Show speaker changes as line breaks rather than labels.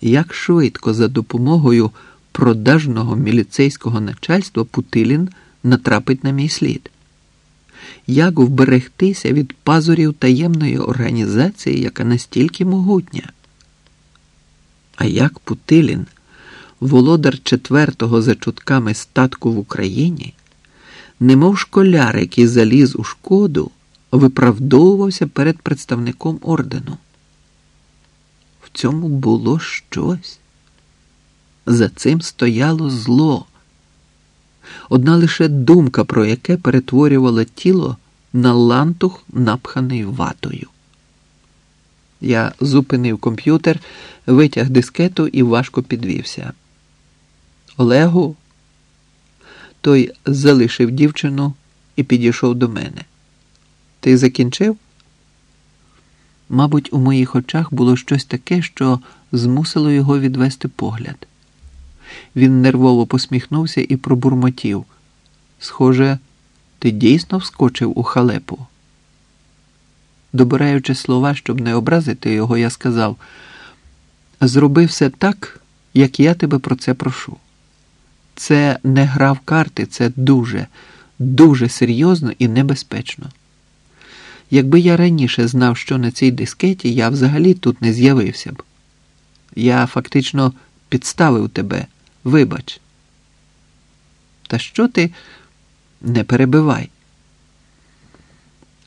як швидко за допомогою продажного міліцейського начальства Путилін натрапить на мій слід. Як вберегтися від пазурів таємної організації, яка настільки могутня? А як Путилін, володар четвертого за чутками статку в Україні, немов школяр, який заліз у шкоду, виправдовувався перед представником ордену? Цьому було щось. За цим стояло зло. Одна лише думка, про яке перетворювала тіло на лантух, напханий ватою. Я зупинив комп'ютер, витяг дискету і важко підвівся. Олегу. Той залишив дівчину і підійшов до мене. Ти закінчив? Мабуть, у моїх очах було щось таке, що змусило його відвести погляд. Він нервово посміхнувся і пробурмотів. Схоже, ти дійсно вскочив у халепу. Добираючи слова, щоб не образити його, я сказав: зроби все так, як я тебе про це прошу. Це не гра в карти, це дуже, дуже серйозно і небезпечно. Якби я раніше знав, що на цій дискеті, я взагалі тут не з'явився б. Я фактично підставив тебе, вибач. Та що ти не перебивай?